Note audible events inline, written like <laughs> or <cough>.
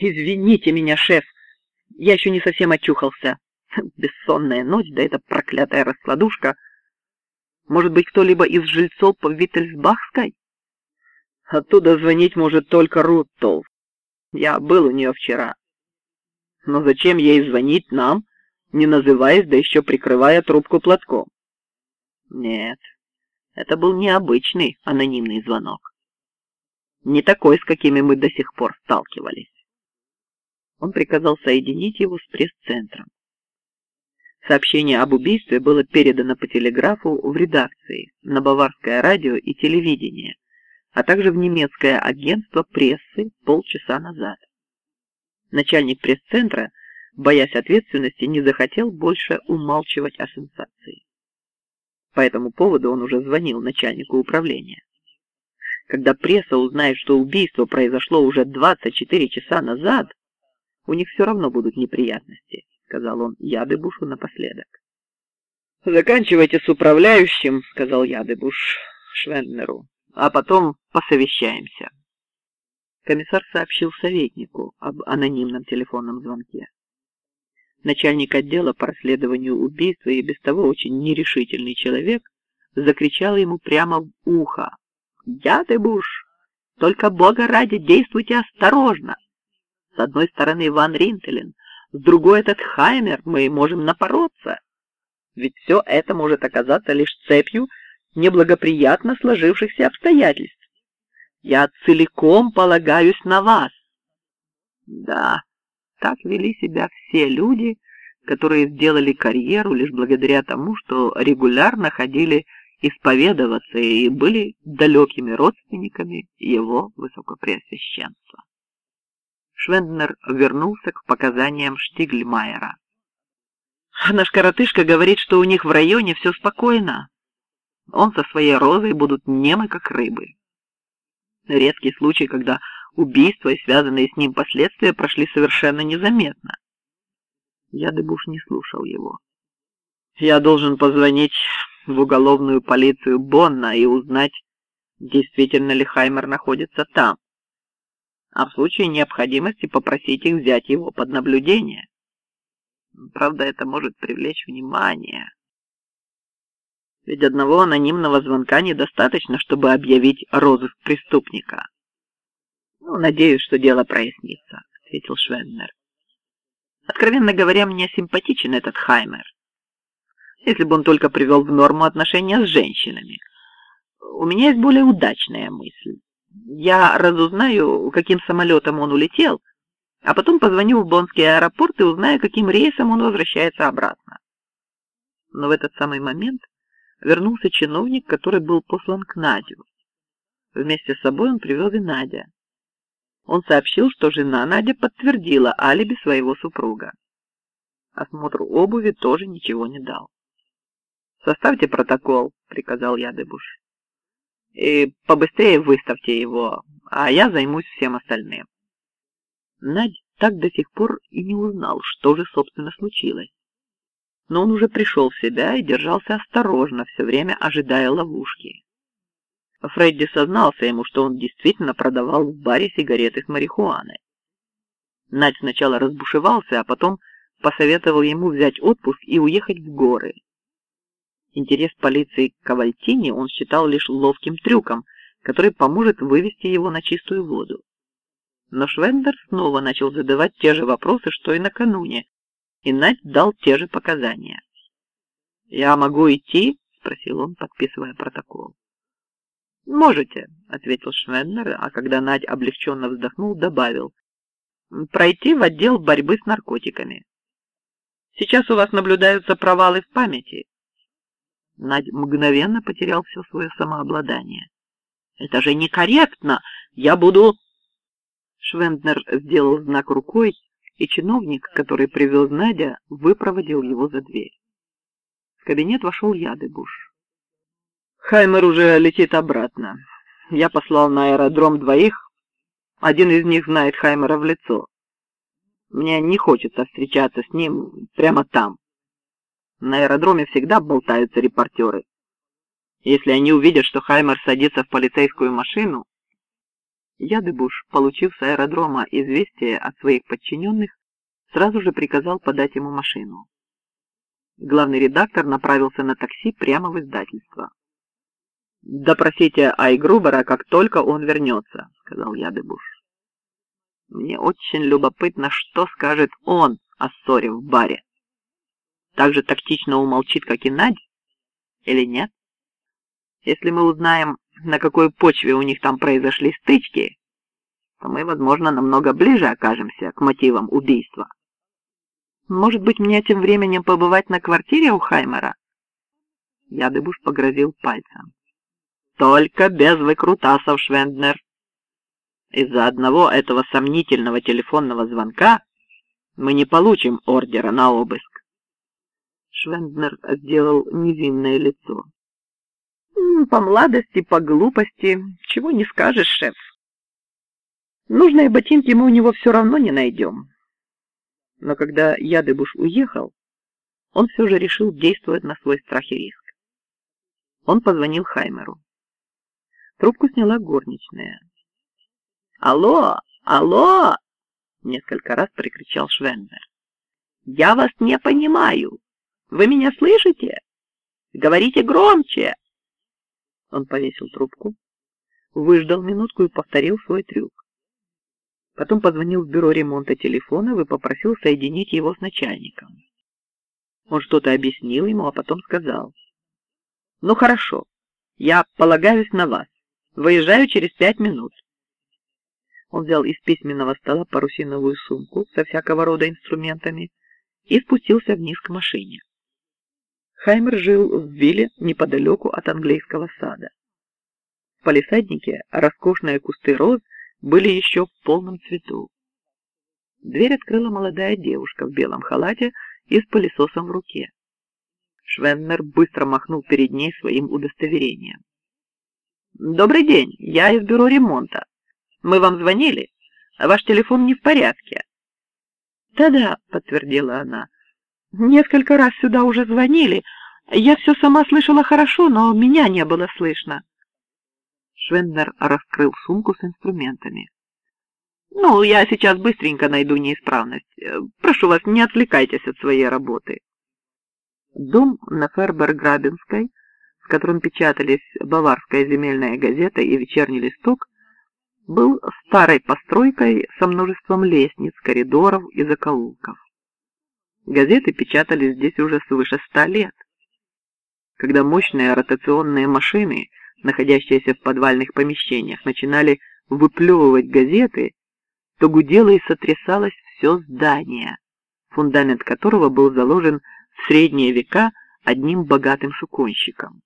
«Извините меня, шеф, я еще не совсем очухался. <laughs> Бессонная ночь, да эта проклятая раскладушка. Может быть, кто-либо из жильцов по Виттельсбахской? Оттуда звонить может только Руттол. Я был у нее вчера. Но зачем ей звонить нам, не называясь, да еще прикрывая трубку платком? Нет, это был необычный анонимный звонок. Не такой, с какими мы до сих пор сталкивались. Он приказал соединить его с пресс-центром. Сообщение об убийстве было передано по телеграфу в редакции, на баварское радио и телевидение, а также в немецкое агентство прессы полчаса назад. Начальник пресс-центра, боясь ответственности, не захотел больше умалчивать о сенсации. По этому поводу он уже звонил начальнику управления. Когда пресса узнает, что убийство произошло уже 24 часа назад, у них все равно будут неприятности, сказал он Ядыбушу напоследок. Заканчивайте с управляющим, сказал Ядыбуш Швенднеру, а потом посовещаемся. Комиссар сообщил советнику об анонимном телефонном звонке. Начальник отдела по расследованию убийства и без того очень нерешительный человек закричал ему прямо в ухо. «Ядыбуш, только Бога ради действуйте осторожно!» С одной стороны Ван Ринтелен, с другой этот Хаймер, мы можем напороться. Ведь все это может оказаться лишь цепью неблагоприятно сложившихся обстоятельств. Я целиком полагаюсь на вас. Да, так вели себя все люди, которые сделали карьеру лишь благодаря тому, что регулярно ходили исповедоваться и были далекими родственниками его высокопреосвященства. Швенднер вернулся к показаниям Штигльмайера. «Наш коротышка говорит, что у них в районе все спокойно. Он со своей розой будут немы, как рыбы. Редкий случай, когда убийства и связанные с ним последствия прошли совершенно незаметно. Ядыбуш не слушал его. «Я должен позвонить в уголовную полицию Бонна и узнать, действительно ли Хаймер находится там а в случае необходимости попросить их взять его под наблюдение. Правда, это может привлечь внимание. Ведь одного анонимного звонка недостаточно, чтобы объявить розыск преступника. Ну, надеюсь, что дело прояснится, ответил Швеннер. Откровенно говоря, мне симпатичен этот Хаймер. Если бы он только привел в норму отношения с женщинами. У меня есть более удачная мысль. Я разузнаю, каким самолетом он улетел, а потом позвоню в Боннский аэропорт и узнаю, каким рейсом он возвращается обратно. Но в этот самый момент вернулся чиновник, который был послан к Надю. Вместе с собой он привез и Надя. Он сообщил, что жена Надя подтвердила алиби своего супруга. Осмотр обуви тоже ничего не дал. «Составьте протокол», — приказал Ядыбуш. И побыстрее выставьте его, а я займусь всем остальным. Надь так до сих пор и не узнал, что же, собственно, случилось. Но он уже пришел в себя и держался осторожно, все время ожидая ловушки. Фредди сознался ему, что он действительно продавал в баре сигареты с марихуаной. Надь сначала разбушевался, а потом посоветовал ему взять отпуск и уехать в горы, Интерес полиции к Кавальтине он считал лишь ловким трюком, который поможет вывести его на чистую воду. Но Швендер снова начал задавать те же вопросы, что и накануне, и Надь дал те же показания. «Я могу идти?» — спросил он, подписывая протокол. «Можете», — ответил Швендер, а когда Надь облегченно вздохнул, добавил. «Пройти в отдел борьбы с наркотиками. Сейчас у вас наблюдаются провалы в памяти, Надь мгновенно потерял все свое самообладание. «Это же некорректно! Я буду...» Швенднер сделал знак рукой, и чиновник, который привез Надя, выпроводил его за дверь. В кабинет вошел Ядыбуш. «Хаймер уже летит обратно. Я послал на аэродром двоих. Один из них знает Хаймера в лицо. Мне не хочется встречаться с ним прямо там». На аэродроме всегда болтаются репортеры. Если они увидят, что Хаймер садится в полицейскую машину, Ядыбуш, получив с аэродрома известие от своих подчиненных, сразу же приказал подать ему машину. Главный редактор направился на такси прямо в издательство. «Допросите Айгрубера, как только он вернется», — сказал Ядыбуш. «Мне очень любопытно, что скажет он о ссоре в баре. Так же тактично умолчит, как и Надь? Или нет? Если мы узнаем, на какой почве у них там произошли стычки, то мы, возможно, намного ближе окажемся к мотивам убийства. Может быть, мне тем временем побывать на квартире у Хаймера? Ядыбуш погрозил пальцем. Только без выкрутасов, Швенднер. Из-за одного этого сомнительного телефонного звонка мы не получим ордера на обыск. Швенднер сделал невинное лицо. По младости, по глупости, чего не скажешь, шеф. Нужные ботинки мы у него все равно не найдем. Но когда Ядыбуш уехал, он все же решил действовать на свой страх и риск. Он позвонил Хаймеру. Трубку сняла горничная. «Алло! Алло!» — несколько раз прикричал Швеннер. «Я вас не понимаю! Вы меня слышите? Говорите громче!» Он повесил трубку, выждал минутку и повторил свой трюк. Потом позвонил в бюро ремонта телефонов и попросил соединить его с начальником. Он что-то объяснил ему, а потом сказал. «Ну хорошо, я полагаюсь на вас. Выезжаю через пять минут». Он взял из письменного стола парусиновую сумку со всякого рода инструментами и спустился вниз к машине. Хаймер жил в вилле неподалеку от английского сада. В палисаднике роскошные кусты роз были еще в полном цвету. Дверь открыла молодая девушка в белом халате и с пылесосом в руке. Швеннер быстро махнул перед ней своим удостоверением. «Добрый день, я из бюро ремонта. Мы вам звонили? Ваш телефон не в порядке». «Да-да», — подтвердила она. «Несколько раз сюда уже звонили. Я все сама слышала хорошо, но меня не было слышно». Швендер раскрыл сумку с инструментами. «Ну, я сейчас быстренько найду неисправность. Прошу вас, не отвлекайтесь от своей работы». Дом на Фербер-Грабинской, в котором печатались «Баварская земельная газета» и «Вечерний листок», был старой постройкой со множеством лестниц, коридоров и закоулков. Газеты печатались здесь уже свыше ста лет. Когда мощные ротационные машины находящиеся в подвальных помещениях, начинали выплевывать газеты, то гудело и сотрясалось все здание, фундамент которого был заложен в средние века одним богатым суконщиком.